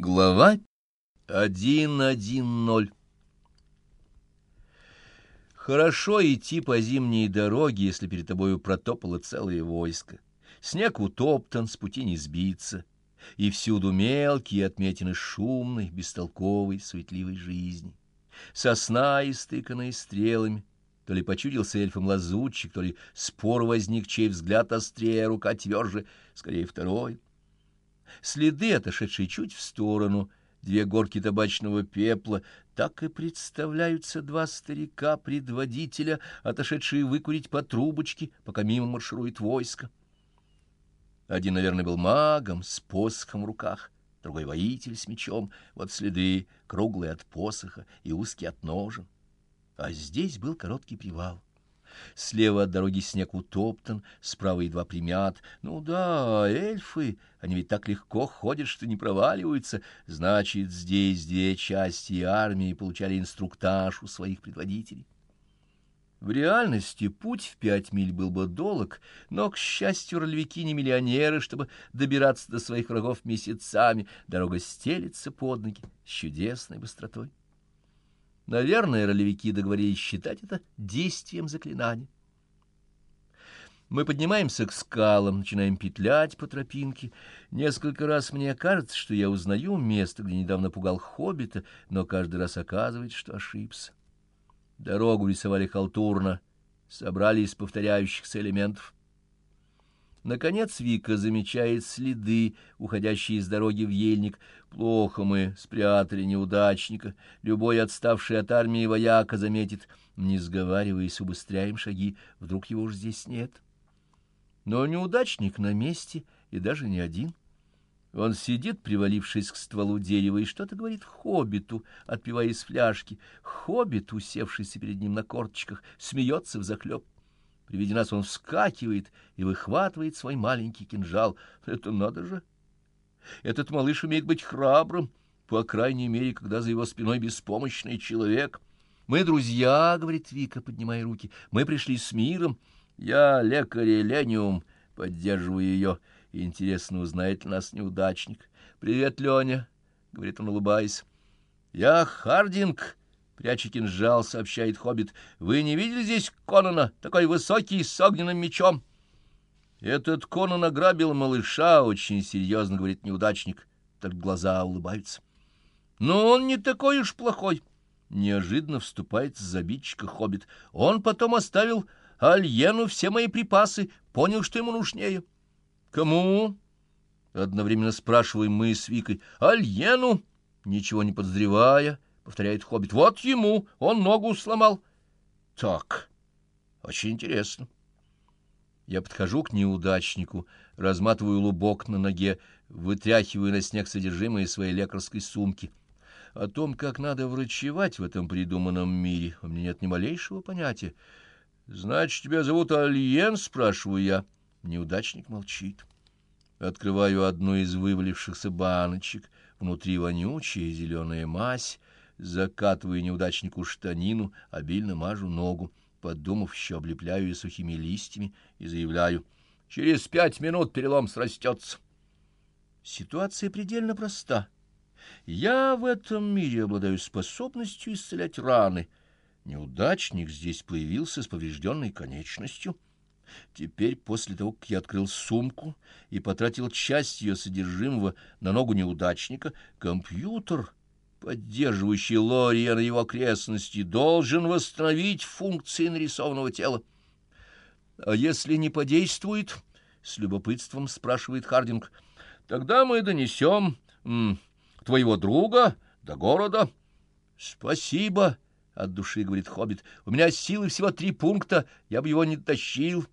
Глава 1.1.0 Хорошо идти по зимней дороге, если перед тобою протопало целое войско. Снег утоптан, с пути не сбиться, и всюду мелкие отметины шумной, бестолковой, суетливой жизни. Сосна, истыканная стрелами, то ли почудился эльфом лазутчик, то ли спор возник, чей взгляд острее, рука тверже, скорее второй — Следы, отошедшие чуть в сторону, две горки табачного пепла, так и представляются два старика-предводителя, отошедшие выкурить по трубочке, пока мимо марширует войско. Один, наверное, был магом с посохом в руках, другой — воитель с мечом, вот следы, круглые от посоха и узкие от ножен. А здесь был короткий привал. Слева от дороги снег утоптан, справа едва примят. Ну да, эльфы, они ведь так легко ходят, что не проваливаются. Значит, здесь две части армии получали инструктаж у своих предводителей. В реальности путь в пять миль был бы долг, но, к счастью, ролевики не миллионеры, чтобы добираться до своих врагов месяцами. Дорога стелится под ноги с чудесной быстротой. Наверное, ролевики договорились считать это действием заклинания. Мы поднимаемся к скалам, начинаем петлять по тропинке. Несколько раз мне кажется, что я узнаю место, где недавно пугал хоббита, но каждый раз оказывается, что ошибся. Дорогу рисовали халтурно, собрали из повторяющихся элементов. Наконец Вика замечает следы, уходящие с дороги в ельник. Плохо мы спрятали неудачника. Любой отставший от армии вояка заметит. Не сговариваясь, убыстряем шаги. Вдруг его уж здесь нет. Но неудачник на месте, и даже не один. Он сидит, привалившись к стволу дерева, и что-то говорит хоббиту, отпивая из фляжки. Хоббит, усевшийся перед ним на корточках, смеется взахлеб. При виде нас он вскакивает и выхватывает свой маленький кинжал. Это надо же! Этот малыш умеет быть храбрым, по крайней мере, когда за его спиной беспомощный человек. «Мы друзья», — говорит Вика, поднимая руки, — «мы пришли с миром. Я лекарь Лениум, поддерживаю ее. Интересно, узнает ли нас неудачник. «Привет, Леня», — говорит он, улыбаясь. «Я Хардинг», Пряча кинжал, сообщает хоббит. Вы не видели здесь Конона, такой высокий, с огненным мечом? Этот Конон ограбил малыша, очень серьезно говорит неудачник. Так глаза улыбаются. Но он не такой уж плохой. Неожиданно вступает с забитчика хоббит. Он потом оставил Альену все мои припасы, понял, что ему нужнее. Кому? Одновременно спрашиваем мы с Викой. Альену, ничего не подозревая, — повторяет хоббит. Вот ему, он ногу сломал. Так, очень интересно. Я подхожу к неудачнику, разматываю лубок на ноге, вытряхиваю на снег содержимое своей лекарской сумки. О том, как надо врачевать в этом придуманном мире, у меня нет ни малейшего понятия. «Значит, тебя зовут Альен?» — спрашиваю я. Неудачник молчит. Открываю одну из вывалившихся баночек. Внутри вонючая зеленая мазь, закатываю неудачнику штанину, обильно мажу ногу, подумав, еще облепляю ее сухими листьями и заявляю, «Через пять минут перелом срастется». Ситуация предельно проста. Я в этом мире обладаю способностью исцелять раны. Неудачник здесь появился с поврежденной конечностью. Теперь, после того, как я открыл сумку и потратил часть ее содержимого на ногу неудачника, компьютер поддерживающий Лориан и его окрестности, должен восстановить функции нарисованного тела. — А если не подействует? — с любопытством спрашивает Хардинг. — Тогда мы донесем м, твоего друга до города. — Спасибо, — от души говорит Хоббит. — У меня силы всего три пункта, я бы его не тащил.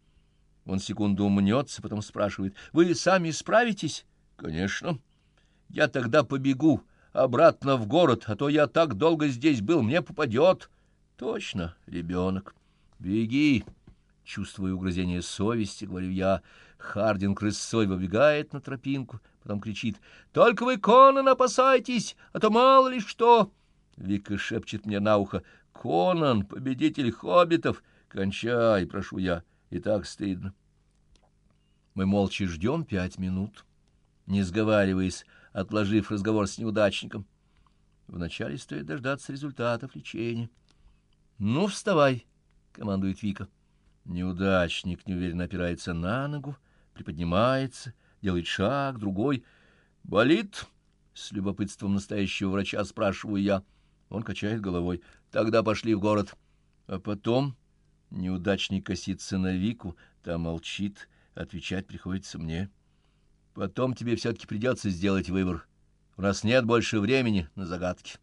Он секунду умнется, потом спрашивает. — Вы сами справитесь? — Конечно. — Я тогда побегу. — обратно в город, а то я так долго здесь был, мне попадет. Точно, ребенок. Беги. Чувствуя угрызение совести, говорю я. Хардин крысой выбегает на тропинку, потом кричит. «Только вы, Конан, опасайтесь, а то мало ли что!» Вика шепчет мне на ухо. «Конан, победитель хоббитов! Кончай, прошу я, и так стыдно!» Мы молча ждем пять минут, не сговариваясь, отложив разговор с неудачником. Вначале стоит дождаться результатов лечения. — Ну, вставай, — командует Вика. Неудачник неуверенно опирается на ногу, приподнимается, делает шаг, другой. «Болит?» — с любопытством настоящего врача спрашиваю я. Он качает головой. «Тогда пошли в город». А потом неудачник косится на Вику, та молчит, отвечать приходится мне. «Потом тебе все-таки придется сделать выбор. У нас нет больше времени на загадки».